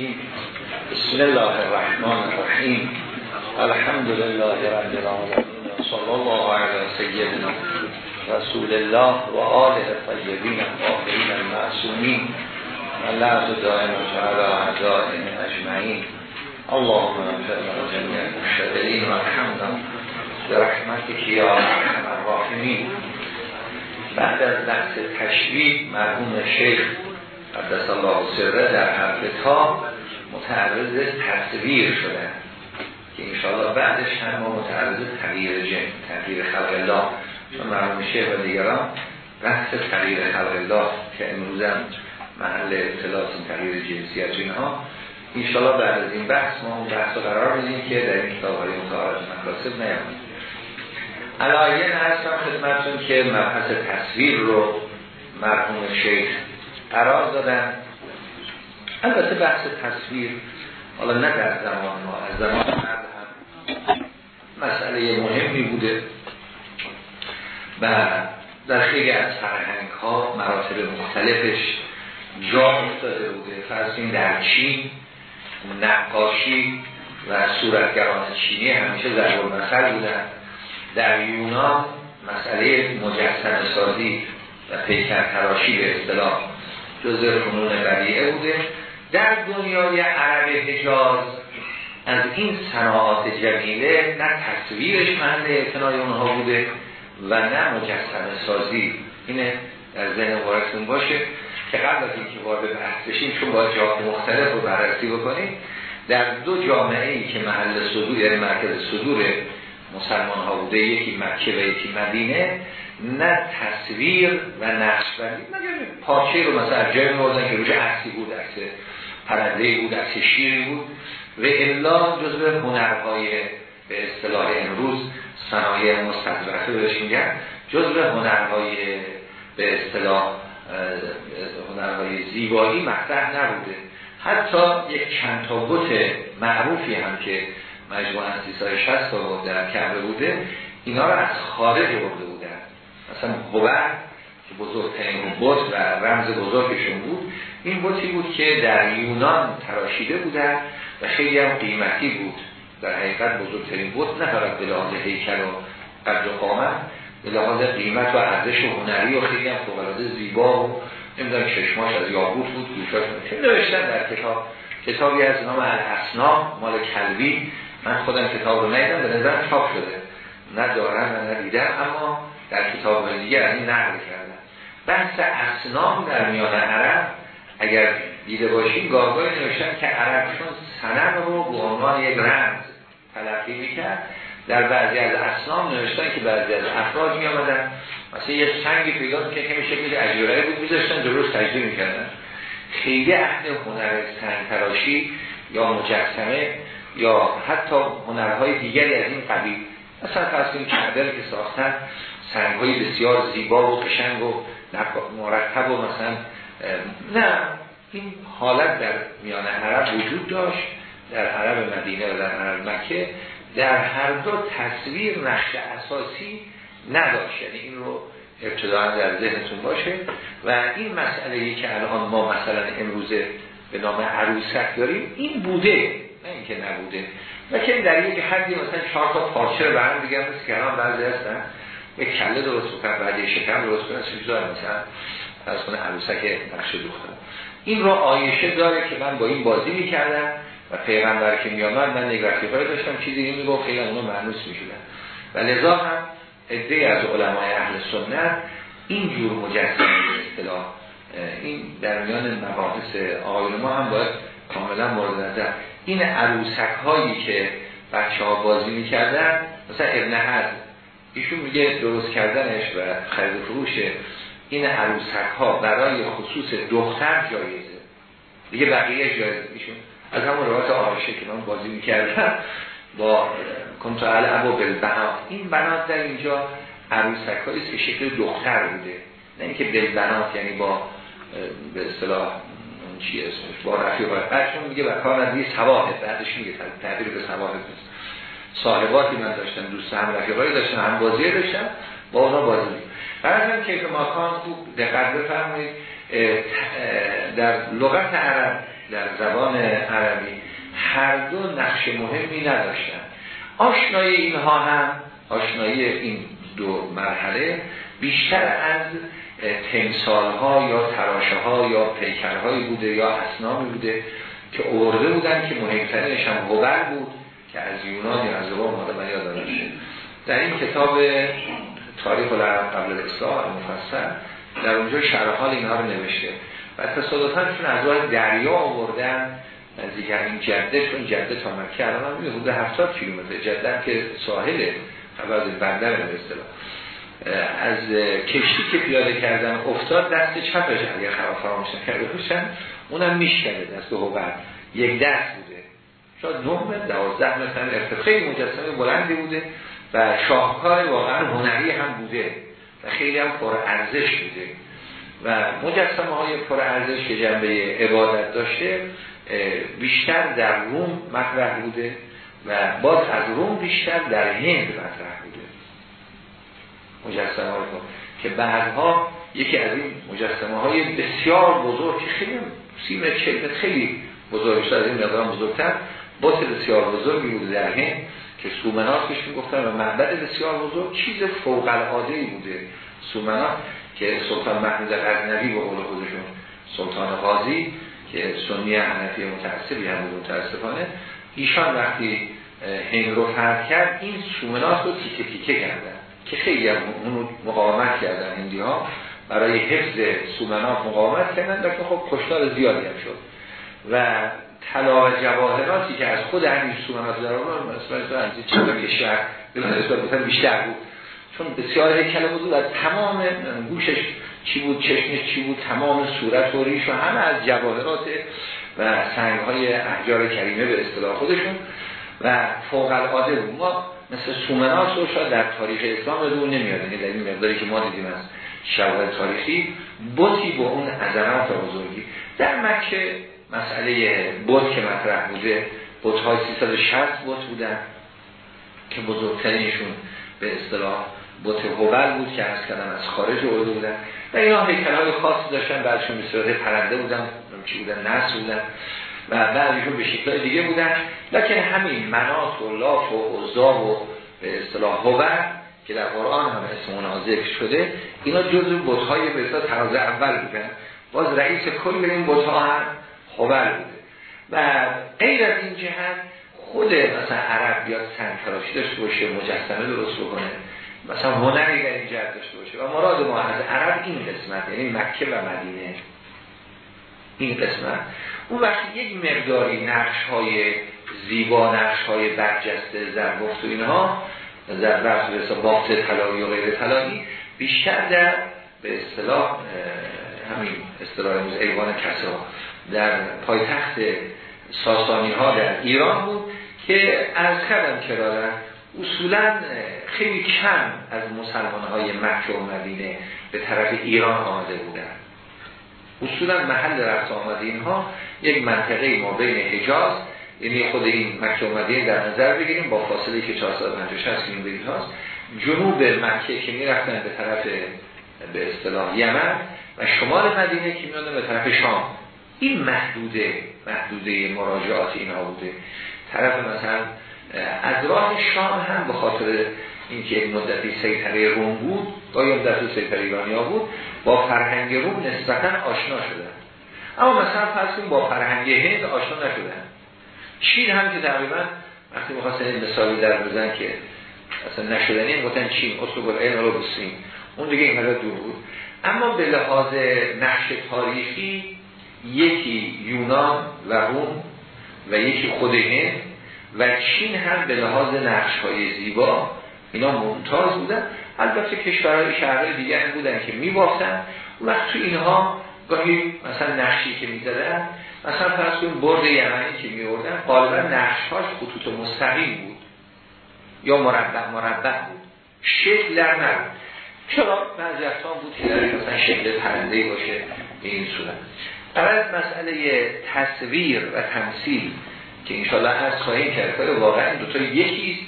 بسم الله الرحمن الرحیم الحمد لله رب العالمین صلی الله علی سیدنا رسول الله و آله طیبین الطاهرین المعصومین و لعظ دائم جعل اعدائهم اجمعین اللهم المشتغلین و الحمد برحمتك یا ارحم الراحمین بعد از بحث تشریف مرحوم شیخ قدس الله سره در حرف تا متعرض تصویر شدن که انشاءالله بعدش هم ما متعرض تغییر جن تغییر خلق الله. چون مرحوم شیخ و دیگران بحث تغییر خلق الله که امروزم محل اطلاعات تغییر جنسیت اینها. انشاءالله بعد از این بحث ما اون بحث رو قرار بدیم که در این کتاب های متعارض مکاسب نیامد. علایه هستم خدمتون که مبحث تصویر رو مرحوم شیخ قرار دادن. البته بحث تصویر حالا نه در زمان ما از زمان هم مسئله مهمی بوده و در خیلی از فرهنگ ها مراتب مختلفش جا افتاده بوده. فرض در چین نقاشی و صورتگران چینی همیشه در مثل بودن. در یونان مسئله مجسم سازی و پیکر تراشی به اصطلاح جزء فنون بدیعه بوده. در دنیای عرب حجاز از این صناعات جمیله نه تصویرش محل اعتنای اونها بوده و نه مجسم سازی. اینه در ذهن وارستون باشه که قبل از اینکه وارد بحث بشیم چون باید جاهای مختلف رو بررسی بکنیم در دو جامعه ای که محل صدور یعنی مرکز صدور مسلمان ها بوده یکی مکه و یکی مدینه نه تصویر و نقش بندی. مگر پاچه رو مثلا جای موردن که روش عکسی بود عکس پرنده بود عکس شیری بود و الا جزء هنرهای به اصطلاح امروز صنایع مستدرکه بهش میگن جزء هنرهای به اصطلاح هنرهای زیبایی مطرح نبوده. حتی یک چند تا معروفی هم که مجموعه از سیسای 60 تا در کعبه بوده اینا رو از خارج برده بودن. مثلا که بزرگترین بوت و رمز بزرگشون بود. این بوتی بود که در یونان تراشیده بودن و خیلی هم قیمتی بود. در حقیقت بزرگترین بوت نه فقط به لحاظ هیکل و قدر و قامت به لحاظ قیمت و ارزش و هنری و خیلی هم فوق‌العاده زیبا و نمی‌دونم چشماش از یاقوت بود گوشاش نوشتن در کتاب کتابی از نام الاسنا مال کلوی من خودم کتاب رو ندیدم به نظر چاپ شده. نه و ندیدم اما در کتاب دیگه از این نقل کردم. بحث اسنام در میان عرب. اگر دیده باشیم گاهگاهی نوشتن که عرب چون سنم رو به عنوان یک رمز تلقی می‌کرد. در بعضی از اسنام نوشتن که بعضی از افراد می آمدن مثلا یه سنگی پیدا که که میشه میده اجوره بود میذاشتن جلوش تجدید می‌کردن. خیلی اهل هنر سنگ تراشی یا مجسمه یا حتی هنرهای دیگری از این قبیل. مثلا فرض کعبه که ساختن سنگهای بسیار زیبا و قشنگ و مرتب و مثلا نه. این حالت در میان عرب وجود داشت در عرب مدینه و در عرب مکه در هر دو تصویر نقش اساسی نداشت. یعنی این رو ابتداعا در ذهنتون باشه. و این مسئله که الان ما مثلا امروزه به نام عروسک داریم این بوده. نه اینکه نبوده. که در یک حدی مثلا چهار تا پارچه رو برم دیگه مثل که الان بعضی هستن. یک کله درست بکنن بعد شکم درست کنن چیزا مثلا از کنه عروسک نقش دوختن این رو آیشه داره که من با این بازی می‌کردم و پیغمبر که میامد من نگرفتی داشتم. چیزی می‌گفت خیلی اونو معنوس می‌شدن. و لذا هم عده از علمای اهل سنت این جور مجسمه به اصطلاح این در میان مباحث آقایون ما هم باید کاملا مورد نظر. این عروسک هایی که بچه ها بازی می‌کردن مثلا ابن حد ایشون میگه درست کردنش و خرید فروش این عروسک ها برای خصوص دختر جایزه. دیگه بقیه جایزه ایشون. از همون روایت آرشه که من بازی می‌کردم با کنترل ابو بلبنات این بنات در اینجا عروسک هاییست که شکل دختر بوده. نه اینکه بلبنات یعنی با به اصطلاح چی اسمش با رفیق بعدشون میگه و کار از سواهد بعدش میگه تعبیر به سواهد صاحباتی من داشتم دوست هم رفیقایی داشتم هم بازی داشتم با اونا بازی بعد که کیف ماکان خوب دقت بفرمایید در لغت عرب در زبان عربی هر دو نقش مهمی نداشتن. آشنایی اینها هم آشنایی این دو مرحله بیشتر از تمثال ها یا تراشه ها یا پیکرهایی بوده یا اسنامی بوده که اورده بودن که مهمترینش هم بود. که از یونان یا از روم ماده من یاد در این کتاب تاریخ العرب قبل الاسلام مفصل در اونجا شرح حال اینها رو نوشته. و تصادفاً چون از راه دریا آوردن نزدیک این جده چون جده تا مکه الان هم حدود 70 کیلومتر. جده که ساحل خبر بندر به اصطلاح. از کشتی که پیاده کردن افتاد دست چپش اگر خراب فراموش کرده باشن اونم میشکنه دست بعد یک دست بوده. شاید 9 متر 12 متر ارتفاعی مجسمه بلندی بوده و شاهکار واقعا هنری هم بوده و خیلی هم پر ارزش بوده. و مجسمه های پر ارزش که جنبه عبادت داشته بیشتر در روم مطرح بوده و باز از روم بیشتر در هند مطرح بوده. مجسمه های که بعدها یکی از این مجسمه های بسیار بزرگ که خیلی سیم چلمت خیلی بزرگ از این مقدار بزرگتر باز بسیار بزرگی بوده در هند که سومنات بهش می‌گفتن و معبد بسیار بزرگ چیز فوق العاده ای بوده. سومنات که سلطان محمود غزنوی به قول خودشون سلطان قاضی که سنی حنفی متعصبی هم بود متاسفانه ایشان وقتی هند رو فرد کرد این سومنات رو تیکه تیکه کردن که خیلی هم مقاومت کردن هندی ها برای حفظ سومنات مقاومت کردن که خب کشتار زیادی هم شد. و طلا و جواهراتی که از خود همین سومنات در آن مثلا از چند شهر به بیشتر بود. چون بسیار هیکل بود و تمام گوشش چی بود چشمش چی بود تمام صورت و ریش و همه از جواهرات و سنگ های احجار کریمه به اصطلاح خودشون و فوق العاده بود. ما مثل سومنات رو شاید در تاریخ اسلام رو نمیاد یعنی در این مقداری که ما دیدیم از شواهد تاریخی بوتی با اون عظمت و بزرگی. در مکه مسئله بوت که مطرح بوده بوت های 360 بوت بودن که بزرگترینشون به اصطلاح بوت هوبل بود که از کردن از خارج ارده بودن. و اینا هیکل های خاصی داشتن بعدشون به صورت پرنده بودن چی بودن نس بودن و بعدشون به شکل دیگه بودن. لکن همین منات و لاف و عزا و به اصطلاح هوبل که در قرآن هم اسم اونا ذکر شده اینا جزو بوتهای به اصطلاح تراز اول بودن. باز رئیس کل این بوتها هم هوبل بوده و غیر از این جهت خود مثلا عرب بیاد سنگ داشته باشه مجسمه درست بکنه. مثلا هنری در این جهت داشته باشه. و مراد ما از عرب این قسمت یعنی مکه و مدینه. این قسمت. اون وقت یک مقداری نقش های زیبا نقش های برجسته زربفت و اینها در بحث بافت طلایی و غیر طلایی بیشتر در به اصطلاح همین اصطلاح ایوان کسا در پایتخت ساسانی ها در ایران بود که از کردم کرارن اصولا خیلی کم از مسلمان های مکه و مدینه به طرف ایران آمده بودن اصولا محل رفت آمده اینها یک منطقه ما بین حجاز یعنی خود این مکه و مدینه در نظر بگیریم با فاصله که 450 کیلومتر هاست. جنوب مکه که می‌رفتن به طرف به اصطلاح یمن و شمال مدینه که میادن به طرف شام. این محدوده محدوده مراجعات اینها بوده. طرف مثلا از راه شام هم به خاطر اینکه مدتی سیطره روم بود یا مدت سیطره ایرانیا بود با فرهنگ روم نسبتا آشنا شدن. اما مثلا فرض با فرهنگ هند آشنا نشدن. چین هم که تقریبا وقتی می‌خواستن این مثالی در بزن که اصلا نشدنی گفتن چین گل این رو بسیم. اون دیگه این دور بود. اما به لحاظ نقش تاریخی یکی یونان و روم و یکی خود هند و چین هم به لحاظ نقش های زیبا اینا ممتاز بودن. البته کشورهای شهرهای دیگر بودن که میباختن. وقت تو اینها گاهی مثلا نقشی که می‌زدن مثلا فرض کنیم برد یمنی که میوردن غالبا نقشهاش خطوط مستقیم بود یا مربع مربع بود. شکل در نبود. چرا؟ بعضی بود که در مثلا شکل پرنده باشه به این صورت. برای مسئله تصویر و تمثیل که انشالله از خواهیم کرد که واقعا دو تا یکی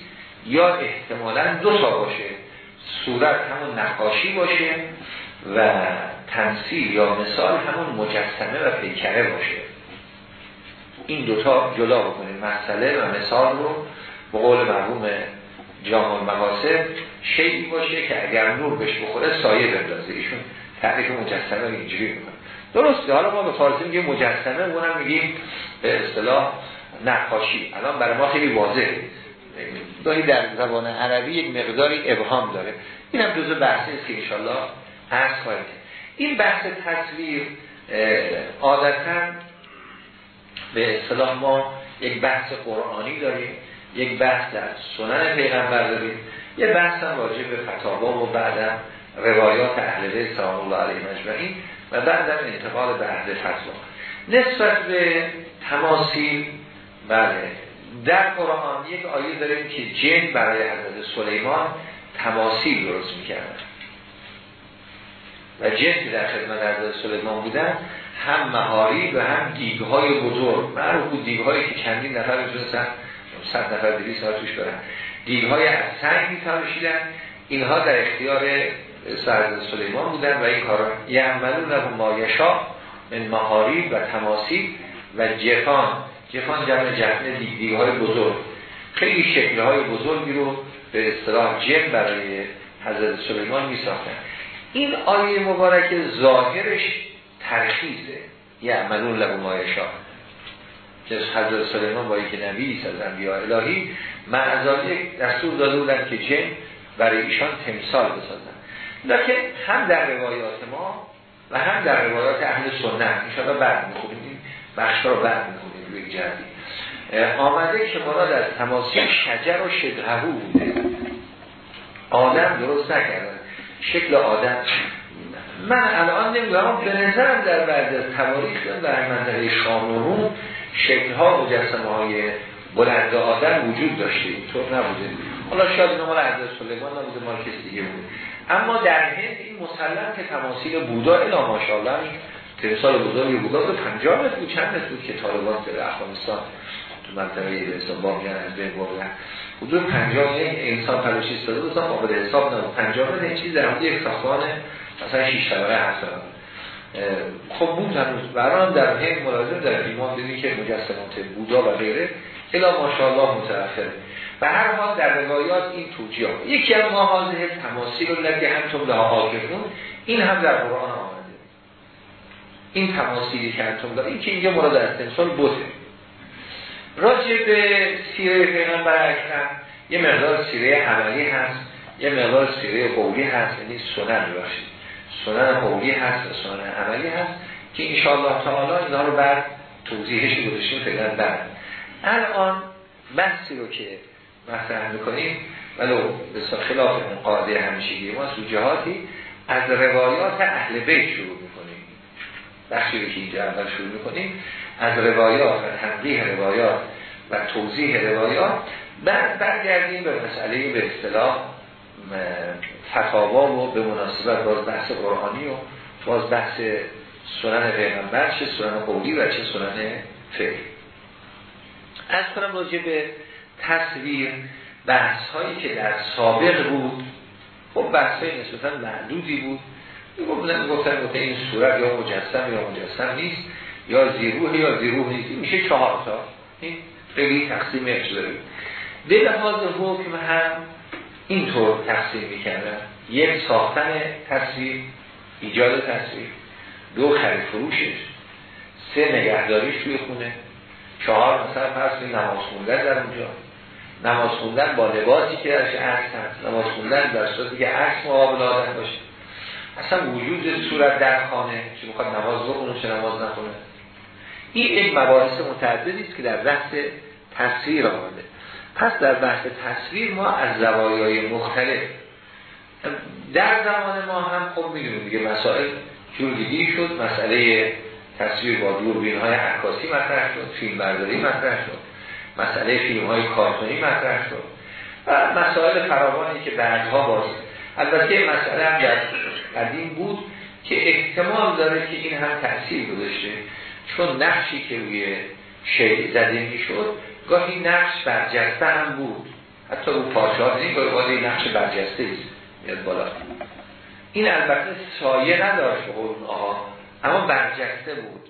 یا احتمالا دو تا باشه. صورت همون نقاشی باشه و تمثیل یا مثال همون مجسمه و پیکره باشه. این دوتا جلا بکنیم مسئله و مثال رو به قول مرحوم جامع مقاصد شیعی باشه که اگر نور بهش بخوره سایه بندازه. ایشون تعریف مجسمه رو اینجوری می‌کنه. درسته حالا ما به فارسی میگیم مجسمه اونم میگیم به اصطلاح نقاشی. الان برای ما خیلی واضحه. گاهی در زبان عربی یک مقداری ابهام داره. این هم جزء بحثی است که انشالله هست خواهید این بحث تصویر عادتا به اصطلاح ما یک بحث قرآنی داریم. یک بحث در سنن پیغمبر داریم. یه بحث هم راجع به فتاوا و بعدم روایات اهل بیت سلام الله علیه مجمعین و بعدم انتقال به اهل فتوا. نسبت به تماثیل بله در قرآن یک آیه داریم که جن برای حضرت سلیمان تماثیل درست می‌کردن. و جن که در خدمت حضرت سلیمان بودن هم مهاری و هم دیگهای بزرگ. معروف بود دیگهایی که چندین نفر می‌تونستن صد نفر دیگه ساعت توش برن. دیگهای از سنگ میتراشیدن اینها در اختیار سرد سلیمان بودن و این کارا. یعملون له مایشا مهاری و تماثیل و جفان. جفان جمع جفن دیگ های بزرگ. خیلی شکل بزرگی رو به اصطلاح جن برای حضرت سلیمان می ساختن این آیه مبارک ظاهرش ترخیصه یعملون له مایشا که حضرت سلیمان با که نبی از انبیاء الهی معذال یک دستور داده بودن که جن برای ایشان تمثال بسازن لکن هم در روایات ما و هم در روایات اهل سنت انشاءالله بعد می‌خونیم. این بخش رو بعد می‌خونیم روی جردی آمده که مراد از تماسی شجر و شدهو بوده. آدم درست نکردن شکل آدم. من الان نمی‌دونم به نظرم در بعد از تواریخ در منطقه شام و روم شکلها مجسمه های بلند آدم وجود داشته اینطور نبوده. حالا شاید اینا مال حضرت سلیمان نبوده مال کسی دیگه بوده اما در هند این مسلم که تماثیل بودا الا ماشاءالله تمثال بزرگی بودا تو 50 متر بود چند متر بود که طالبان در افغانستان تو منطقه به با میان از بین بردن حدود 50 یک انسان تلاشی استاده بود قابل حساب نبود. 50 متر این چیز در حدود یک ساختمان مثلا 6 طبقه هست خب بود هنوز. بران در هند ملاحظه در ایمان دیدی که مجسمات بودا و غیره. الا ماشاءالله متأخره به هر حال در روایات این توجیه یکی از محاضه تماثیل رو لگه هم لها آکفون این هم در قرآن آمده. این تماثیلی که داره این که اینجا مراد از تمثال بوده. راجع به سیره پیغمبر اکرم یه مقدار سیره عملی هست یه مقدار سیره قولی هست یعنی سنن باشید سنن قولی هست سنن عملی هست که انشاءالله تعالی اینا رو بعد توضیحش گذاشتیم فعلا بعد. الان بحثی رو که مطرح می‌کنیم ولو به خلاف اون قاعده همیشگی ما سو جهاتی از روایات اهل بیت شروع می‌کنیم. بخشی رو که اینجا اول شروع می‌کنیم از روایات و تنقیح روایات و توضیح روایات بعد برگردیم به مسئله به اصطلاح فتاوا و به مناسبت باز بحث قرآنی و باز بحث سنن پیغمبر چه سنن قولی و چه سنن فعلی. از کنم راجع به تصویر بحث هایی که در سابق بود. خب بحث های نسبتا معدودی بود. گفتن گفتن گفتن این صورت یا مجسم یا مجسم نیست یا زیروه یا زیروه نیست. میشه چهار تا. این خیلی تقسیم داره به لحاظ حکم هم اینطور تقسیم می‌کردن. یک ساختن تصویر ایجاد تصویر. دو خرید فروشش. سه نگهداریش توی خونه. چهار مثلا پس نماز خوندن در اونجا. نماز خوندن با لباسی که درش عکس هست. نماز خوندن در صورتی که عکس مقابل آدم باشه. اصلا وجود صورت در خانه که می‌خواد نماز بخونه چه نماز نخونه. این یک مباحث متعددی است که در بحث تصویر آمده. پس در بحث تصویر ما از زوایای مختلف. در زمان ما هم خب می‌دونیم دیگه مسائل جور شد مسئله تصویر با دوربین های عکاسی مطرح شد فیلم برداری مطرح شد مسئله فیلم های کارتونی مطرح شد و مسائل فراوانی که بعدها باز البته مسئله هم در قدیم بود که احتمال داره که این هم تأثیر گذاشته چون نقشی که روی شیع زده می شد گاهی نقش برجسته هم بود. حتی او پاشا این گاهی نقش برجسته است. میاد بالا. این البته سایه نداشت به قرون آها اما برجسته بود.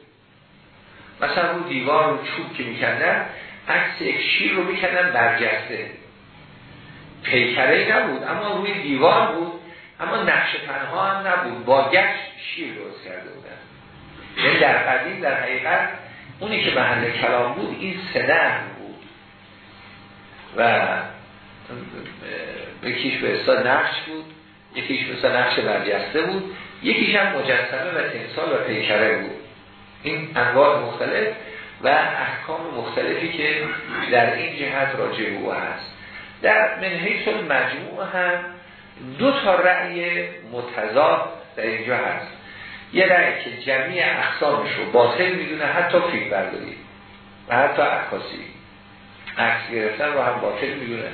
مثلا رو دیوار رو چوب که می‌کردن عکس یک شیر رو می‌کردن برجسته. پیکره نبود اما روی دیوار بود اما نقش پنها هم نبود. با گشت شیر درست کرده بودن. یعنی در قدیم در حقیقت اونی که محل کلام بود این بود و یکیش به اصلا نقش بود یکیش مثلا نقش برجسته بود یکیش هم مجسمه و تمثال و پیکره بود. این انواع مختلف و احکام مختلفی که در این جهت راجع او هست. در منحیث مجموع هم دو تا رأی متضاد در اینجا هست. یه رأی که جمعی اقسامش رو باطل می‌دونه حتی فیلم برداری و حتی عکاسی. عکس گرفتن رو هم باطل می‌دونه.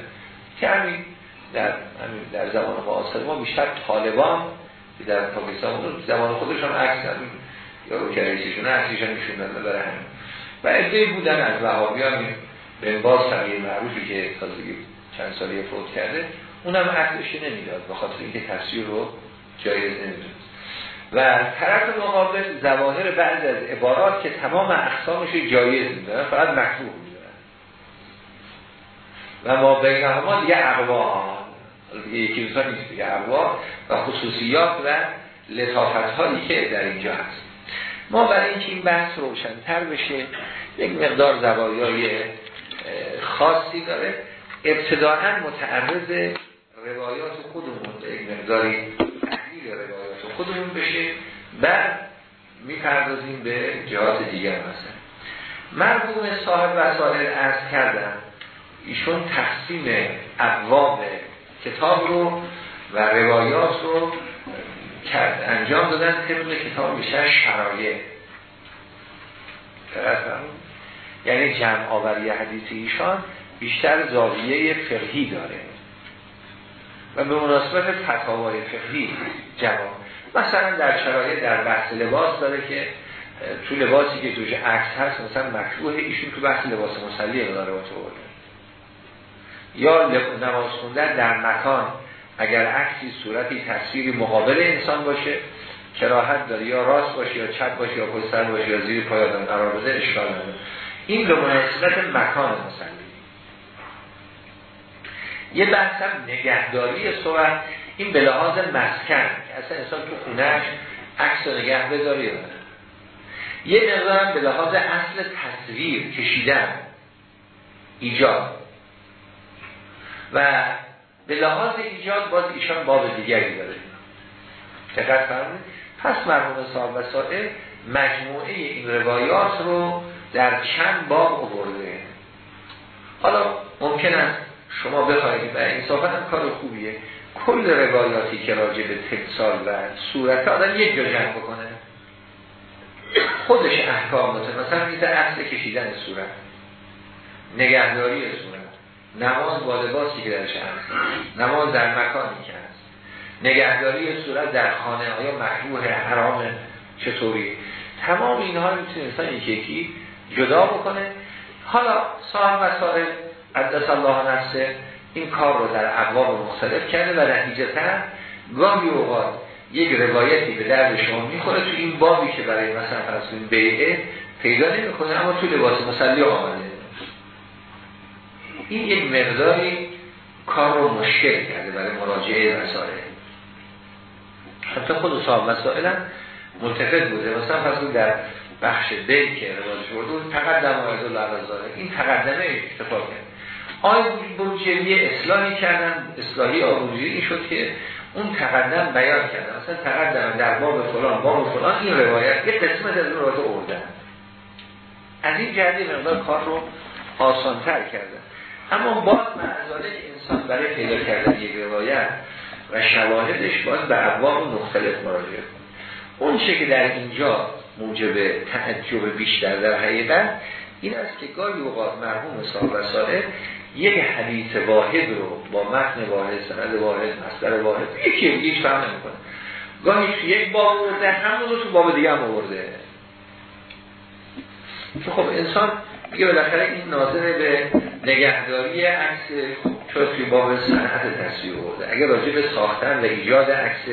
که همین در, همین در زمان معاصر ما بیشتر طالبان که در پاکستان زمان خودشان عکس همین یا رو رئیسشون عکسیشون نشوندن برای همین. و ادهی بودن از وحابی همین به باز تغییر معروفی که تازگی چند سالی فوت کرده اونم عکسش نمی‌داد به خاطر اینکه تصویر رو جایز نمی‌دونه و طرف مقابل زواهر بعض از عبارات که تمام اقسامش جایز می‌دونن فقط مکروه و ما بین ما دیگه اقوا. یکی نیست دیگه اقوا و خصوصیات و لطافت هایی که در اینجا هست. ما برای اینکه این بحث روشنتر بشه یک مقدار زوایای خاصی داره. ابتداعا متعرض روایات خودمون به یک مقداری تحلیل روایات خودمون بشه. بعد می‌پردازیم به جهات دیگر مثلا. مرحوم صاحب وسائل ارز کردن. ایشون تقسیم ابواب کتاب رو و روایات رو انجام دادن طبق کتاب بیشتر شرایع. یعنی جمع آوری حدیث ایشان بیشتر زاویه فقهی داره. و به مناسبت فتاوای فقهی جواب مثلا در شرایط در بحث لباس داره که تو لباسی که توش عکس هست مثلا مکروه ایشون تو بحث لباس مسلی داره با تو یا نماز خوندن در مکان اگر عکسی صورتی تصویری مقابل انسان باشه کراهت داره یا راست باشه یا چپ باشه یا پشت باشه یا زیر پای آدم قرار بده اشکال نداره. این به مناسبت مکان مسلی یه بحث هم نگهداری صورت این به لحاظ مسکن اصلا انسان تو خونهش عکس و نگه بذاری یه مقدار به لحاظ اصل تصویر کشیدن ایجاد. و به لحاظ ایجاد باز ایشان باب دیگری داره. دقت فرمونید پس مرحوم صاحب وسائل مجموعه این روایات رو در چند باب آورده. حالا ممکن است شما بخواهید و انصافا هم کار خوبیه. کل روایاتی که راجع به تمثال و صورت آدم یک جا جمع بکنه. خودش احکام بوده مثلا میده اصل کشیدن صورت. نگهداری صورت. نماز با لباسی که درش هست نماز در مکانی که هست. نگهداری صورت در خانه آیا مکروه حرام چطوری؟ تمام اینها رو می‌تونه انسان یکی جدا بکنه. حالا صاحب مسائل قدس الله نفسه این کار رو در ابواب مختلف کرده و نتیجتا گاهی اوقات یک روایتی به درد شما می‌خوره تو این بابی که برای مثلا فرض بیعه پیدا نمی‌کنه اما تو لباس مسلی آمده. این یک مقداری کار رو مشکل کرده برای مراجعه رساله. حتی خود صاحب مسائل هم متفق بوده. مثلا فرض در بخش بی که رواج برده تقدم آیت الله این تقدمه اتفاق کرد. آیا بروجری اصلاحی کردن اصلاحی آبروجری شد که اون تقدم بیان کردن مثلا تقدم در باب فلان باب فلان. این روایت یک قسمت از اون روایت اردن. از این جهتی مقدار کار رو آسانتر کردن اما باز معذاره انسان برای پیدا کردن یک روایت و شواهدش باز به ابواب مختلف مراجعه اون چه که در اینجا موجب تعجب بیشتر در حقیقت این است که گاهی اوقات مرحوم صاحب رساله یک حدیث واحد رو با متن واحد سند واحد مصدر واحد یکی هیچ فهم نمی‌کنه. گاهی یک باب آورده همون رو تو باب دیگه هم آورده. خب انسان میگه بالاخره این ناظر به نگهداری عکس چرا توی باب صنعت تصویر آورده؟ اگر راجع به ساختن و ایجاد عکس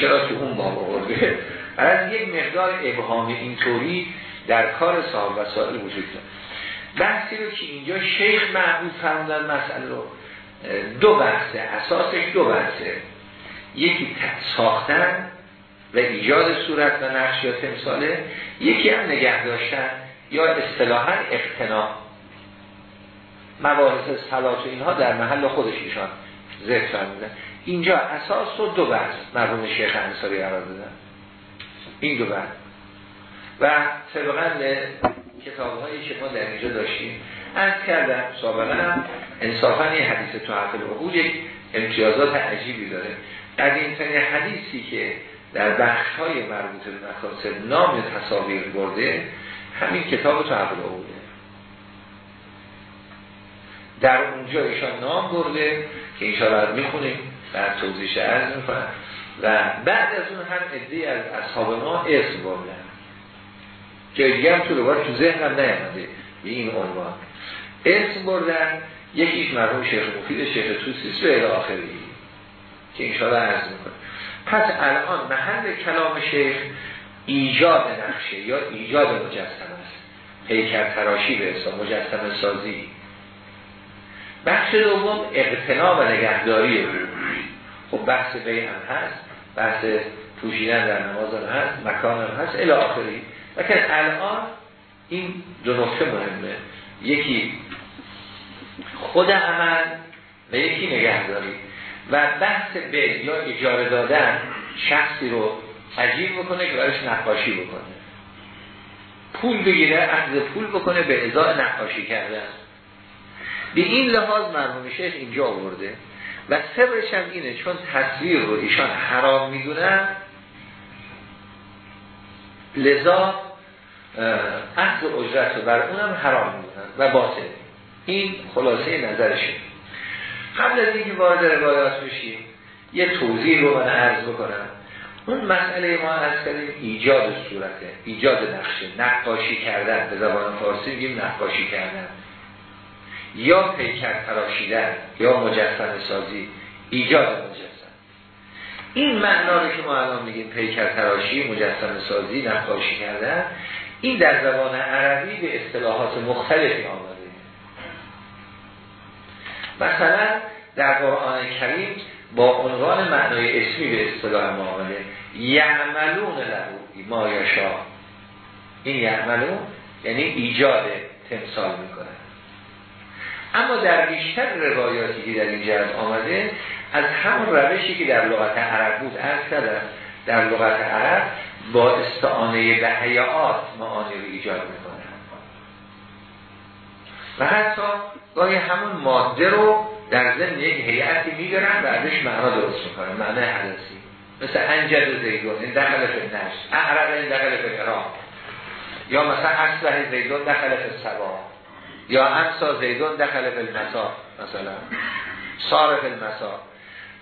چرا تو اون باب آورده؟ از یک مقدار ابهام اینطوری در کار صاحب وسائل وجود داره. بحثی رو که اینجا شیخ محبوب فرمودن مسئله رو دو بحثه اساسش دو بحثه. یکی ساختن و ایجاد صورت و نقش یا تمثاله یکی هم نگه داشتن یا اصطلاحا اقتناع. مباحث و اینها در محل خودش ایشان ذکر فرمودن اینجا اساس رو دو بحث مرحوم شیخ انصاری قرار دادن. این دو بحث. و طبقا کتاب هایی که ما در اینجا داشتیم از کردم سابقا انصافا یه حدیث تو حقل عقول یک امتیازات عجیبی داره. این حدیثی که در بخش های مربوط به مکاسب نام تصاویر برده همین کتاب تو حقل عقوله در اونجا ایشان نام برده که ایشان رو می‌خونیم در توضیح عرض می‌کنم و بعد از اون هم ادهی از اصحاب ما اسم بردن جای دیگه هم تو روایت تو ذهن هم نیامده به این عنوان. اسم بردن یکیش مرحوم شیخ مفید شیخ توسیس الی آخری که انشاءالله عرض می‌کنه. پس الان محل کلام شیخ ایجاد نقشه یا ایجاد مجسم است. پیکر تراشی به حساب مجسم سازی. بخش دوم اقتناع و نگهداری خب بحث بی هم هست بحث پوشیدن در نماز هم هست مکان هم هست الی آخری. لیکن الان این دو نقطه مهمه. یکی خود عمل و یکی نگهداری. و بحث به یا اجاره دادن شخصی رو عجیب بکنه که برایش نقاشی بکنه. پول بگیره عقد پول بکنه به ازای نقاشی کردن. به این لحاظ مرحوم شیخ اینجا آورده و سرش هم اینه چون تصویر رو ایشان حرام می‌دونن لذا عقد اجرت رو بر اونم حرام می‌دونن و باطل. این خلاصه نظرشه. قبل از اینکه وارد روایات بشیم یه توضیح رو من عرض بکنم. اون مسئله ما از کردیم ایجاد صورته ایجاد نقشه. نقاشی کردن به زبان فارسی میگیم نقاشی کردن. یا پیکر تراشیدن یا مجسم سازی ایجاد مجسم. این معنا رو که ما الان میگیم پیکر تراشی مجسم سازی نقاشی کردن این در زبان عربی به اصطلاحات مختلفی آمده. مثلا در قرآن کریم با عنوان معنای اسمی به اصطلاح معامله یعملون له ما یشا این یعملون یعنی ایجاد تمثال می‌کنه. اما در بیشتر روایاتی که در این جهت آمده از همون روشی که در لغت عرب بود از در لغت عرب با استعانه به حیات معانی رو ایجاد می‌کنه. و حتی گاهی همون ماده رو در ضمن یک هیئتی میگرن و ازش معنا درست می‌کنن معنی حدثی مثل انجد زیدون این دخل فی نش اعرب این دخل فی یا مثلا اصله زیدون دخل فی یا انسا زیدون دخل فی المسا مثلا. صارف المسا.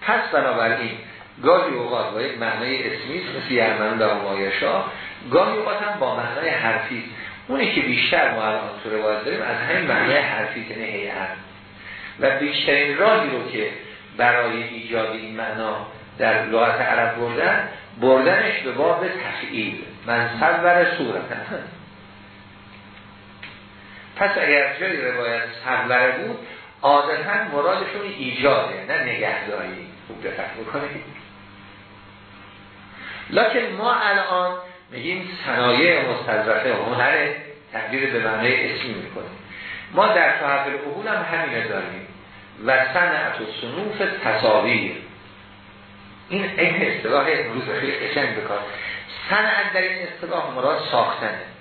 پس بنابراین گاهی اوقات با یک معنای اسمی مثل یعمن در مایشا گاهی اوقات هم با معنای حرفی اونی که بیشتر ما الان تو روایت داریم از همین معنای حرفی که هیئت و بیشترین راهی رو که برای ایجاد این معنا در لغت عرب بردن بردنش به باب تفعیل. من صور صورت پس اگر جای روایت صور بود عادتا مرادشون ایجاده نه نگهداری. خوب دقت بکنید. لکن ما الان میگیم صنایع مستظرفه هنر تبدیل به معنای اسمی می‌کنیم. ما در صحف العقول هم همینه داریم. و صنعت و صنوف تصاویر این این اصطلاح امروز خیلی قشنگ بکار صنعت در این اصطلاح مراد ساختنه.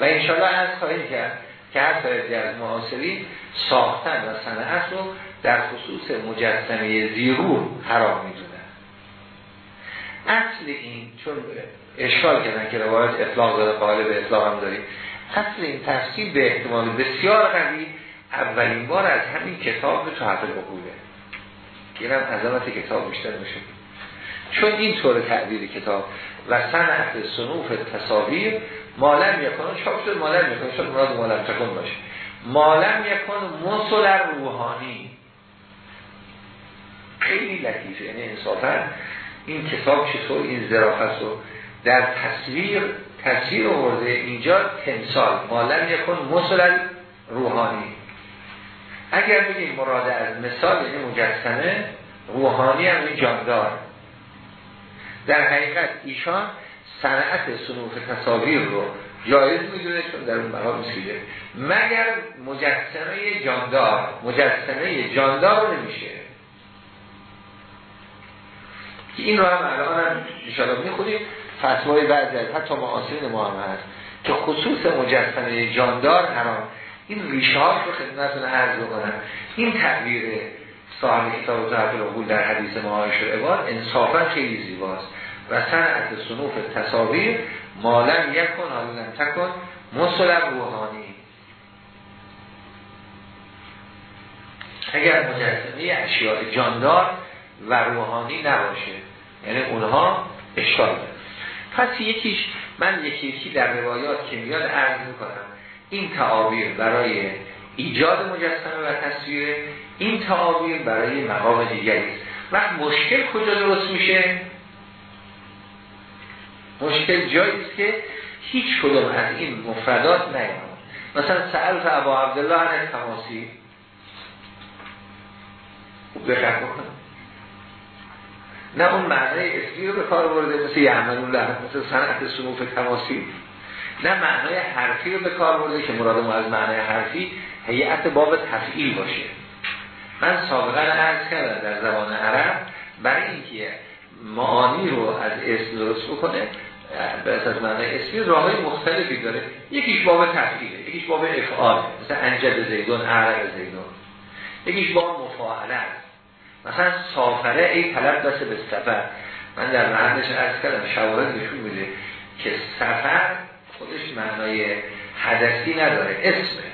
و انشالله از خواهیم کرد که هر فرقی از معاصری ساختن و صنعت رو در خصوص مجسمه زیرور حرام می‌دونن اصل این چون اشکال کردن که روایت اطلاق داره قالب اطلاق هم داریم اصل این تفسیر به احتمال بسیار قوی اولین بار از همین کتاب به تحت بقوله که اینم عظمت کتاب بیشتر میشه. چون این طور تعبیر کتاب و صنعت صنوف تصاویر مالم یکن چاپ شد مالم یکن شد مراد مالم تکن باشه. مالم یکن مصل روحانی. خیلی لطیفه. یعنی انصافا این کتاب چطور این ظرافت رو در تصویر تصویر آورده. اینجا تمثال مالن یکن مثل روحانی. اگر بگیم مراد از مثال یعنی مجسمه روحانی هم جاندار. در حقیقت ایشان صنعت سنوف تصاویر رو جایز می‌دونه چون در اون مقام میسیده مگر مجسمه جاندار مجسمه جاندار نمیشه؟ که این رو هم الان هم انشاءالله می‌خونیم. فتوای بعضی از حتی معاصرین ما هم هست که خصوص مجسمه جاندار حرام. این ریشه رو خدمتتون عرض بکنم. این تعبیر صاحب کتاب زهد العقول در حدیث معایش و انصافا خیلی زیباست. و صنعت سنوف تصاویر مالم یکن حالا تکن مسلم روحانی. اگر مجسمه اشیاء جاندار و روحانی نباشه یعنی اونها اشکال پس یکیش من یکی یکی در روایات که میاد عرض می‌کنم این تعابیر برای ایجاد مجسمه و تصویر این تعابیر برای مقام دیگری. است وقت مشکل کجا درست میشه؟ مشکل جایی است که هیچ کدوم از این مفردات نیامد. مثلا سألت ابا عبدالله عن تماسی دقت بکنم نه اون معنای اسمی رو به کار برده مثل یعملون له مثل صنعت سنوف تماسی. نه معنای حرفی رو به کار برده که مراد ما از معنای حرفی هیئت باب تفعیل باشه. من سابقا عرض کردم در زبان عرب. برای اینکه معانی رو از اسم درست بکنه به از معنای اسمی راه مختلفی داره. یکیش باب تفعیله یکیش باب افعال مثل انجد زیدون عرق زیدون. یکیش باب مفاعله مثلا سافره ای طلب دست به سفر. من در محلش عرض کردم شواهد نشون میده که سفر خودش معنای حدثی نداره اسمه.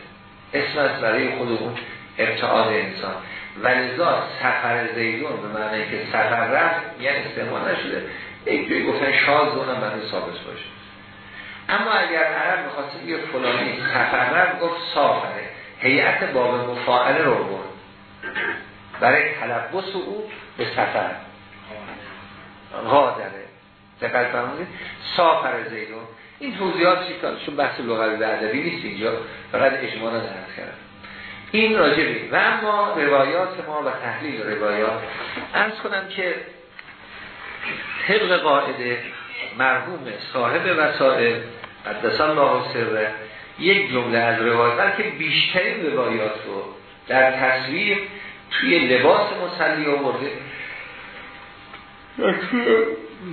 اسم است برای خود اون ابتعاد انسان. ولذا سفر زیدون به معنی که سفر رفت یعنی استعمال نشده. یک جایی گفتن شاز اونم برای ثابت باشه. اما اگر عرب می‌خواسته یه فلانی سفر رفت گفت سافره. هیئت باب مفاعله رو برد. برای تلبس او به سفر. غادره. دقیق فرمودید؟ سافر زیدون این توضیحات چون بحث لغوی و ادبی نیست اینجا. فقط اجمالا درست کردم. این راجبی و اما روایات ما و تحلیل روایات ارز کنم که طبق قاعده مرحوم صاحب وسائل قدس الله سره یک جمله از روایات که بیشترین روایات رو در تصویر توی لباس مسلی آورده.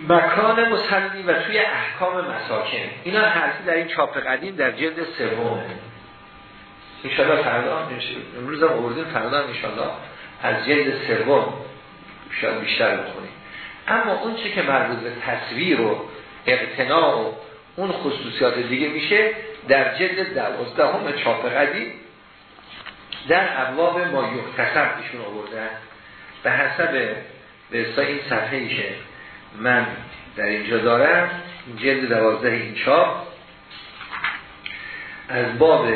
مکان مسلی و توی احکام مساکن. اینا حرفی در این چاپ قدیم در جلد سوم انشاءالله فردا امروز هم آوردیم فردا انشاءالله از جلد سوم شاید بیشتر بخونیم. اما اون چی که مربوط به تصویر و اقتناع و اون خصوصیات دیگه میشه در جلد دوازدهم چاپ قدیم در ابواب ما یختصر ایشون آوردن. به حسب به این صفحه ایشه من در اینجا دارم. جلد دوازده این چاپ. از باب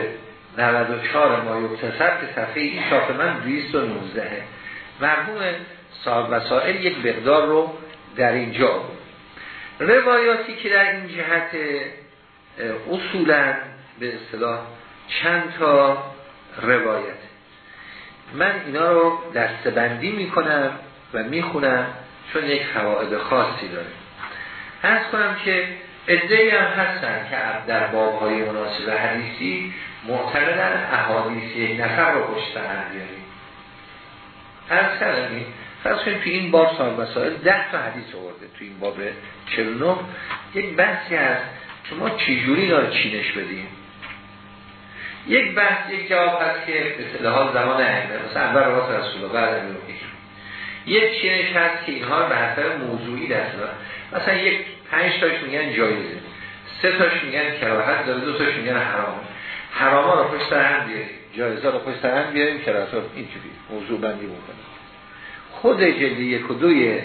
94 ما یختصر که صفحه این چاپ من 219 مرحوم صاحب وسائل یک مقدار رو در اینجا روایاتی که در این جهت اصولا به اصطلاح چند تا روایت. من اینا رو دستبندی می‌کنم و می‌خونم چون یک فواید خاصی داره. از کنم که ادهی هم هستن که در بابهای مناسب حدیثی معتقدن احادیث یک نفر رو پشت هم بیاریم. از کردم فرض کنیم توی این باب سال وسائل ده تا حدیث آورده توی این باب 49 یک بحثی هست که ما چجوری داره چینش بدیم؟ یک بحث یک جواب هست که به اصطلاح زمان اهمه مثلا اول روات رسول الله بعد یک چینش هست که اینها به حسب موضوعی دست مثلا یک پنج تاش میگن جایزه سه تاش میگن کراهت داره دو تاش میگن حرام. حراما رو پشت هم بیاریم. جایزه رو پشت هم بیاریم کراهت اینجوری موضوع بندی می‌کنه خود جلد یک و دوی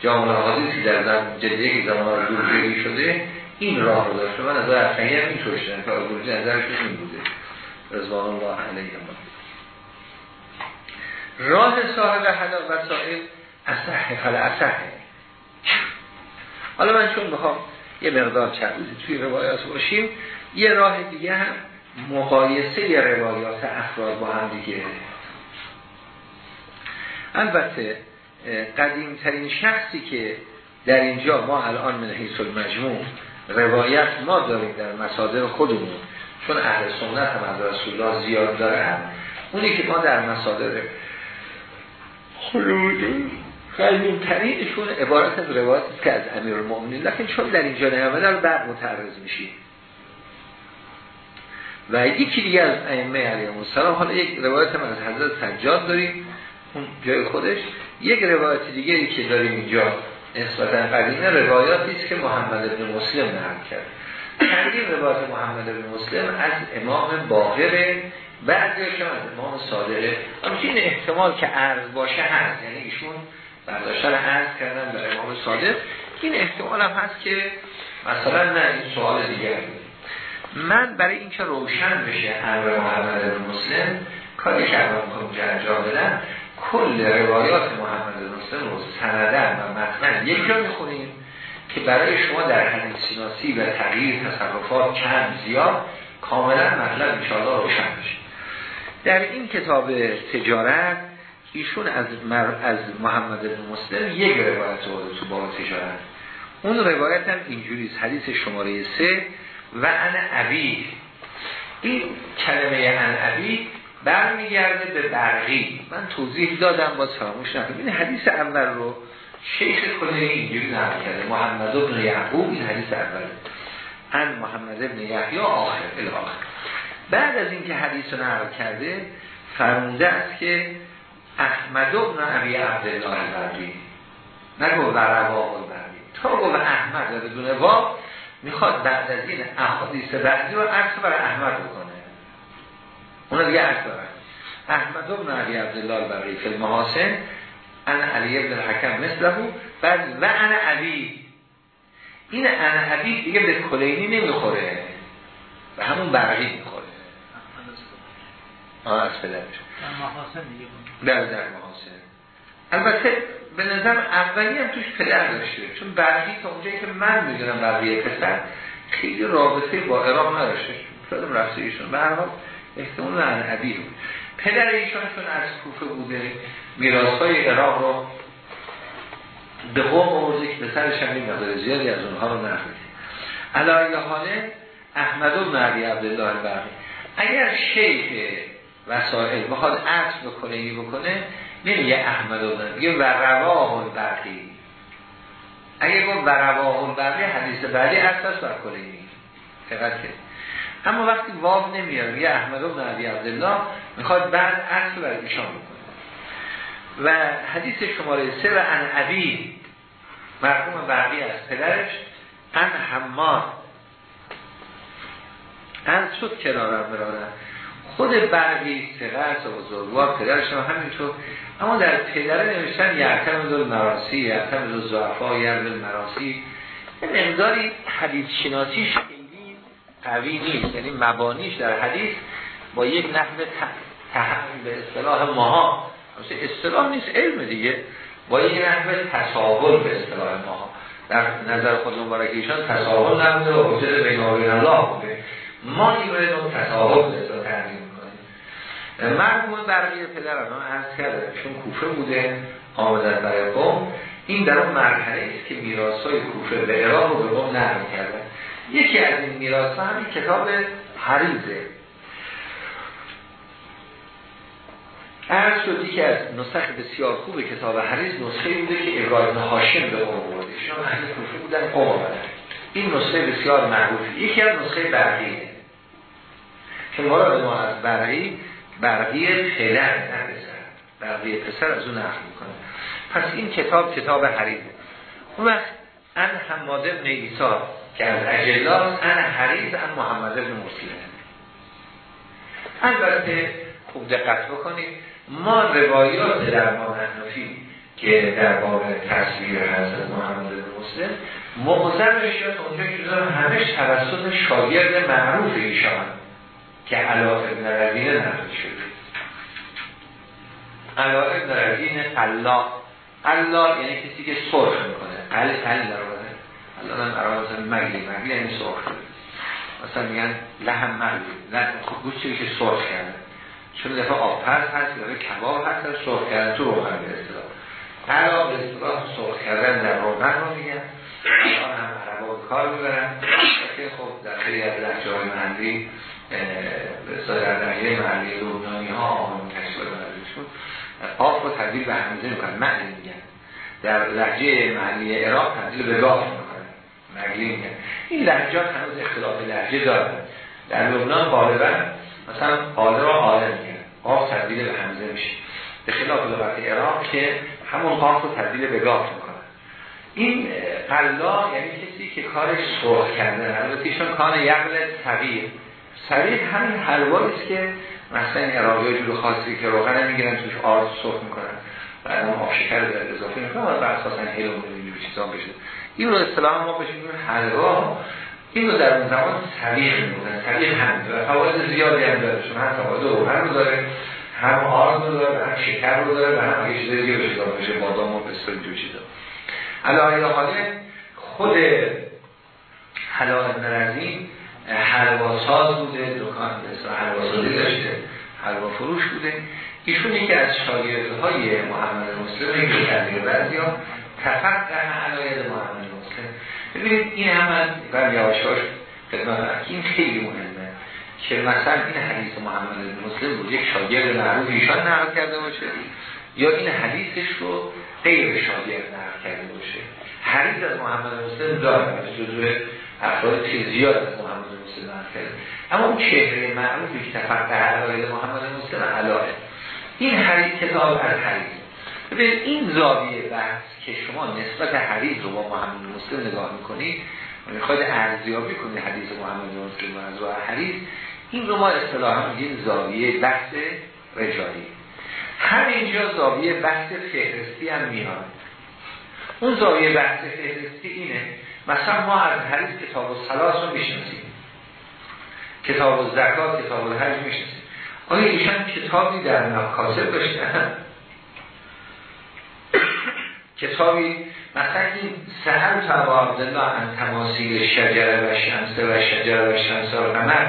جامعه حادثی در جلد یک زمان دورجوی شده این راه رو داشته من از افغانی هم این توشتن که آگورجی نظرش این بوده. رضوان الله علیه راه صاحب حلال وسائل اصحه فل اصحه. حالا من چون می‌خوام یه مقدار چند توی روایات باشیم یه راه دیگه هم مقایسه روایات افراد با هم دیگه. البته قدیمترین شخصی که در اینجا ما الان من حیث المجموع روایت ما داریم در مسادر خودمون چون اهل سنت هم از رسول الله زیاد دارن اونی که ما در مسادر خلودی قدیم ترینشون عبارت از روایت که از امیر المؤمنین لکن چون در اینجا نیامده رو بعد متعرض میشیم. و یکی دیگه از ائمه علیه السلام حالا یک روایت ما از حضرت سجاد داریم اون جای خودش. یک روایت دیگری که داریم اینجا نسبتا قدیمه روایاتی است که محمد ابن مسلم نقل کرد. چندین روایت محمد ابن مسلم از امام باقره بعضیش از امام صادقه اما این احتمال که عرض باشه هست یعنی ایشون برداشتن عرض کردن برای امام صادق. این احتمال هم هست که مثلا نه این سوال دیگر من برای اینکه روشن بشه امر محمد مسلم کاری که الان کنم انجام بدم کل روایات محمد مسلم رو سندن و متن یک جا می‌خونیم که برای شما در حدیث سیناسی و تغییر تصرفات کم زیاد کاملا مطلب انشاءالله روشن بشه. در این کتاب تجارت ایشون از, مر... از محمد بن مسلم یک روایت رو تو باب تجارت. اون روایت هم اینجوری حدیث شماره سه و انا عبی این کلمه ان عبی برمیگرده به برقی. من توضیح دادم با فراموش نکنم. این حدیث اول رو شیخ کلی اینجوری نقل کرده. محمد بن یعقوب این حدیث اول. ان محمد بن یحیی آخر الاخر بعد از اینکه حدیث رو نقل کرده فرمونده است که احمد بن ابی عبدالله البرقی نگو و رواه البرقی تا گفت احمد و بدون وا می‌خواد بعد از این احادیث بعدی رو عرض برای احمد بکنه. اون دیگه عرض برای احمد بن ابی عبدالله البرقی فی المحاسن انا علی ابن الحکم مثله بعد و انا علی. این انا علی دیگه به کلینی نمی‌خوره. به همون برقی می‌خوره. آه از پدرش. در در محاسن البته به نظر اولی هم توش پدر داشته چون برقی تا اونجایی که من می‌دونم بقیه پسر خیلی رابطه با عراق نداشته. شدم رفته ایشون. به هر حال احتمال عبی بود. پدر ایشان چون از کوفه بوده میراث های عراق رو به قوم آورده که پسرش هم این مقدار زیادی از اونها رو نفرده علایه حاله احمد و عبی عبدالله برقی اگر شیخ وسائل. بخواد عطف بکنه ای بکنه نمیگه احمد و میگه و رواه اگر گفت و رواه حدیث بعدی عطف بر کلینی فقط اما وقتی واو نمیاد یه احمد بن عبی عبدالله می‌خواد بعد عطف بر ایشان بکنه. و حدیث شماره سه و ان مرحوم برقی از پدرش. ان حماد. ان شد کنارم برادر. خود برقی سقرس و بزرگوار هم همینطور. اما در پدره نوشتن یعتم دل مراسی یعتم دل زعفا یعتم مراسی یه مقداری حدیث شناسیش خیلی قوی نیست. یعنی مبانیش در حدیث با یک نحو تحمل به اصطلاح ماها. مثل اصطلاح نیست علم دیگه. با یک نحو تصاول به اصطلاح ماها. در نظر خود مبارک ایشان تصاول نبوده و حجت بین الله بوده. ما این تصاول به اصطلاح مرحوم برقی پدر الان عرض کرده چون کوفه بوده آمدن برای قوم. این در اون مرحله است که میراث های کوفه به عراق رو به قوم نقل کرده یکی از این میراث ها همین کتاب حریزه عرض شدی که از نسخ بسیار خوب کتاب حریز نسخه بوده که ابراهیم هاشم به قوم بوده شما اهل کوفه بودن قوم آمدن. این نسخه بسیار معروفی یکی از نسخه برقیه که مراد ما از برقی برقی پدر نرسد برقی پسر از اون نقل می‌کنه. پس این کتاب کتاب حریمه اون وقت ان حماد ابن ایسا که از اجلاس ان حریز ان محمد ابن مسلم البته خوب دقت بکنید ما روایات در ما که در باب تصویر از محمد مسلم معظمش یا اونجا که همش توسط شاگرد معروف ایشان. که علا ابن ربینه نقل شده. علا ابن ربینه الله الله یعنی کسی که سرخ می‌کنه. قل قل در الان هم مثلا مگلی مگلی یعنی سرخ مثلا میگن لحم مگلی نه گوشتی که سرخ کرده چون دفعه آب هست یا کباب هست سرخ کرده تو روغن به اصطلاح. حالا به اصطلاح سرخ کردن در روغن رو میگن. الان هم عربا کار می‌برن. خب در خیلی از لحجه های محلی به در دنیای محلی لبنانی ها آمون کشف شد. آف رو تبدیل به همزه می‌کنن. معنی میگن. در لحجه محلی عراق تبدیل به گاف می‌کنن. مگلی میگن. این لحجات هنوز اختلاف لحجه دارن. در لبنان غالبا مثلا حاله را حاله میگن. آف تبدیل به همزه میشه. به خلاف لغت عراق که همون قاف رو تبدیل به گاف می‌کنن. این قلا یعنی کسی که کارش سرخ کرده. البته ایشون کان یقل صغیر. صغیر همین حلوایی است که مثلا این عراقی جور خاصی که روغن می‌گیرن توش آرد سرخ می‌کنن. بعد اون آب شکر در اضافه می‌کنن و بر اساس این هلو اینجور چیزا بشه این رو اصطلاح ما بهش میگیم حلوا این رو در اون زمان صغیر میگن صغیر هم و فواید زیادی هم داره. چون هم فواید روغن رو داره هم آرد رو داره هم شکر رو داره و هم یه چیز دیگه بشه بشه بادام و پستول جو چیزا. علاوه خود حلال نرزین حلواساز بوده دکان به حلواسازی داشته حلوا فروش بوده. ایشون یکی از شاگردهای محمد مسلم این کرده بعضی ها تفقه علاید محمد مسلم. ببینید این هم از بر یواشاش خدمت این خیلی مهمه که مثلا این حدیث محمد مسلم بود یک شاگرد معروف ایشان نقل کرده باشه یا این حدیثش رو غیر شاگرد نقل کرده باشه. حدیث از محمد مسلم داره جزو افراد زیاد از محمد مسلم اما اون چهره معروفی که تفقه علاید محمد مسلم علایه این حدیث کتاب از حدیث ببین این زاویه بحث که شما نسبت حدیث رو با محمد مسلم نگاه می‌کنید و می‌خواید ارزیابی کنید حدیث محمد مسلم از راه حدیث این رو ما اصطلاحا میگیم زاویه بحث رجالی. همینجا زاویه بحث فهرستی هم میاد. اون زاویه بحث فهرستی اینه مثلا ما از حدیث کتاب و سلاس رو میشنسیم کتاب و زکات کتاب و حج میشنسیم آیا ایشان کتابی در مکاسب داشتن؟ کتابی مثلا این سهر تبا عبدالله ان تماثیل شجره و شمسه و شجره و شمسه و قمر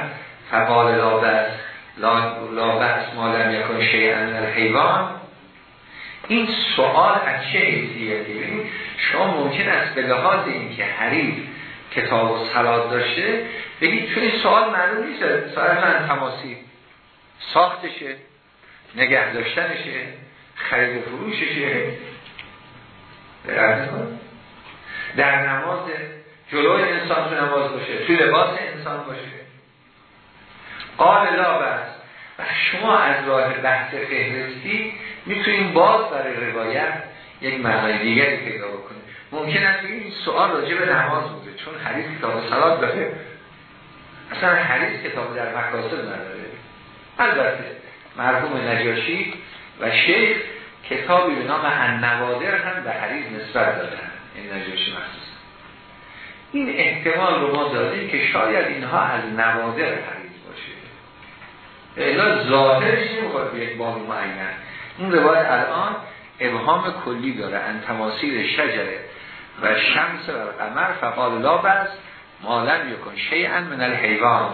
فقال لا بس لا بس مالم یکن شیعن در حیوان. این سوال از چه حیثیتی؟ ببینید شما ممکن است به لحاظ این که حریف کتاب و سلات داشته بگید چون این سوال معلوم نیست من تماسی. ساختشه نگه داشتنشه خرید فروششه. در نماز جلوی انسان تو نماز باشه توی لباس انسان باشه. قال لا بس و شما از راه بحث فهرستی می‌تونیم باز برای روایت یک معنای دیگری پیدا بکنیم. ممکن است این سوال راجع به نماز بوده چون حدیث کتاب صلات داره. اصلا حدیث کتاب در مکاسب نداره. البته مرحوم نجاشی و شیخ کتابی به نام النوادر هم به حدیث نسبت دادن. این نجاشی مخصوص این احتمال رو ما داریم که شاید اینها از نوادر حدیث الا ظاهرش نمی‌خواد به یک معین این روایت الان ابهام کلی داره. ان تماثیل شجره و شمس و قمر فقال لا بس مالم یکن شیئا من الحیوان.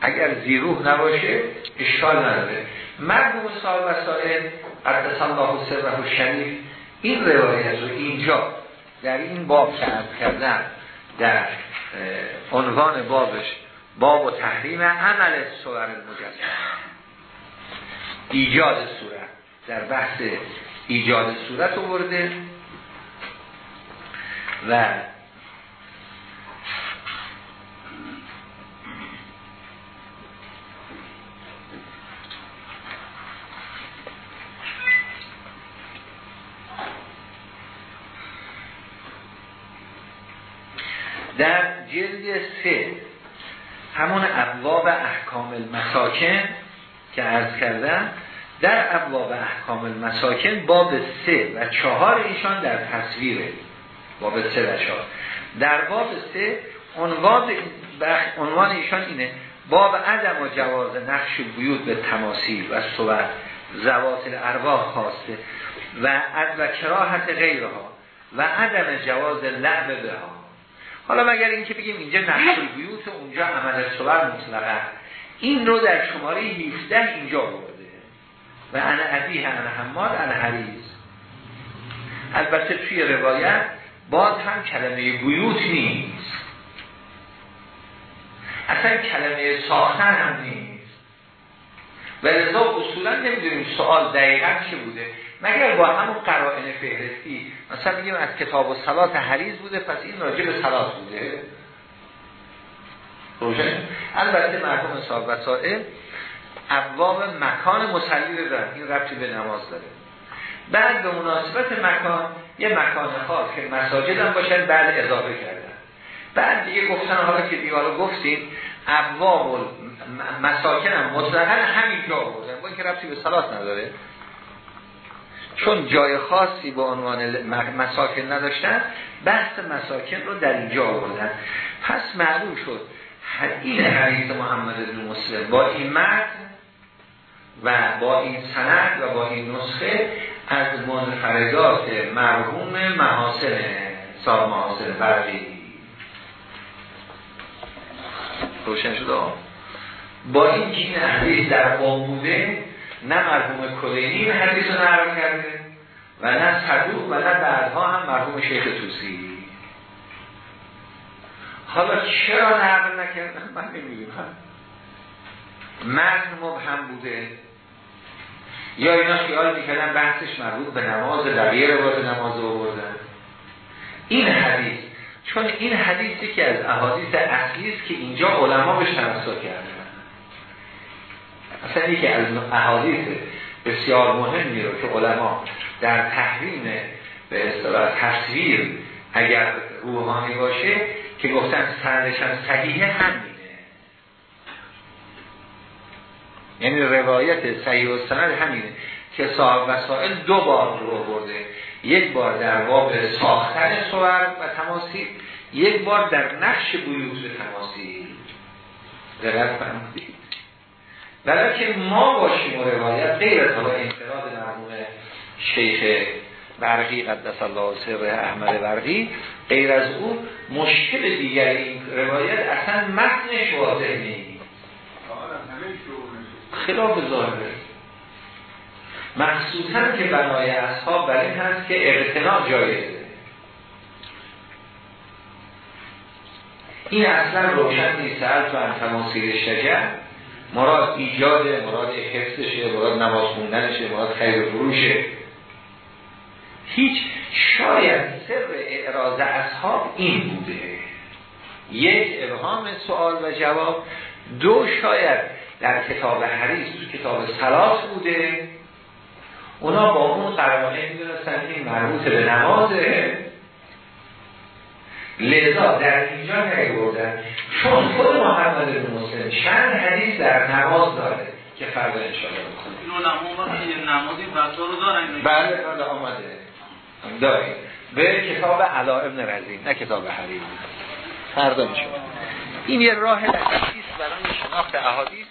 اگر زیروح نباشه اشکال نداره. مرموم سال و سائل قدس الله سره و شریف این روایت رو اینجا در این باب که کردن در عنوان بابش باب تحریم عمل سور المجسم. ایجاد صورت در بحث ایجاد صورت آورده و در جلد سه همون ابواب احکام المساکن که عرض کردم در ابواب احکام المساکن باب سه و چهار ایشان در تصویره. باب سه و چهار. در باب سه عنوان, عنوان ایشان اینه باب عدم و جواز نقش بیود به تماثیل و صور زوات الارواح خواسته و و کراهت غیرها و عدم جواز لعب به ها حالا مگر اینکه بگیم اینجا نقش بیوت اونجا عمل صور مطلقه این رو در شماره 17 اینجا برده و انا عبیه انا حماد انا حریز. البته توی روایت باز هم کلمه بیوت نیست. اصلا کلمه ساختن هم نیست. و لذا اصولا نمی‌دونیم سوال دقیقا چه بوده. مگر با همون قرائن فهرستی؟ مثلا بگیم از کتاب و سلات حریز بوده پس این راجع به سلات بوده. روشن؟ البته مرحوم صاحب وسائل ابواب مکان مسلی رو این ربطی به نماز داره. بعد به مناسبت مکان یه مکان خاص که مساجد هم باشن بعد اضافه کردن. بعد دیگه گفتن حالا که دیوارو گفتیم ابواب مساکن هم مطلقا همین جا بودن با اینکه ربطی به صلات نداره. چون جای خاصی به عنوان مساکن نداشتن بحث مساکن رو در اینجا بودن پس معلوم شد این حدیث محمد بن مسلم با این متن و با این سند و با این نسخه از منفردات مرحوم محاسن صاحب محاسن برقی. روشن شده با این که این حدیث در قوم بوده نه مرحوم کلینی این حدیث رو نرم کرده و نه صدوق و نه بعدها هم مرحوم شیخ توسی. حالا چرا نقل نکردن؟ من نمی‌دونم. متن مبهم بوده. یا اینا خیال می‌کردن بحثش مربوط به نماز بقیه روایت نماز رو بردن این حدیث چون این حدیثی که از احادیث اصلی است که اینجا علما بهش تمسک کردن. اصلا یکی از احادیث بسیار مهمی رو که علما در تحریم به اصطلاح تصویر اگر روحانی باشه که گفتن سندش هم صحیحه همینه. یعنی روایت صحیح و سند همینه که صاحب وسائل دو بار رو برده. یک بار در باب ساختن صور و تماسی یک بار در نقش بیوت تماسی دقت فرمودید؟ برای که ما باشیم و روایت غیر از حالا انفراد مرموم شیخ برقی قدس الله سر احمد برقی غیر از او مشکل دیگر این روایت اصلا متنش واضح نیست. خلاف ظاهره. مخصوصا که بنای اصحاب بر این هست که اقتناع جایزه این اصلا روشن نیست. تو انتماسیر شجر. مراد ایجاده مراد حفظشه مراد نماز خوندنشه مراد خیر فروشه هیچ شاید سر اعراض اصحاب این بوده. یک ابهام سوال و جواب دو شاید در کتاب حریص تو کتاب سلاس بوده. اونا با اون قرانه می‌دونستن این مربوط به نمازه. لذا در اینجا بردن چون خود محمد بن مسلم چند حدیث در نماز داره که فردا انشاءالله فتوا رو بله بله آمده. داریم. به کتاب علا ابن رزین نه کتاب حریم. فردا میشه این یه راه لطیفی برای شناخت احادیث.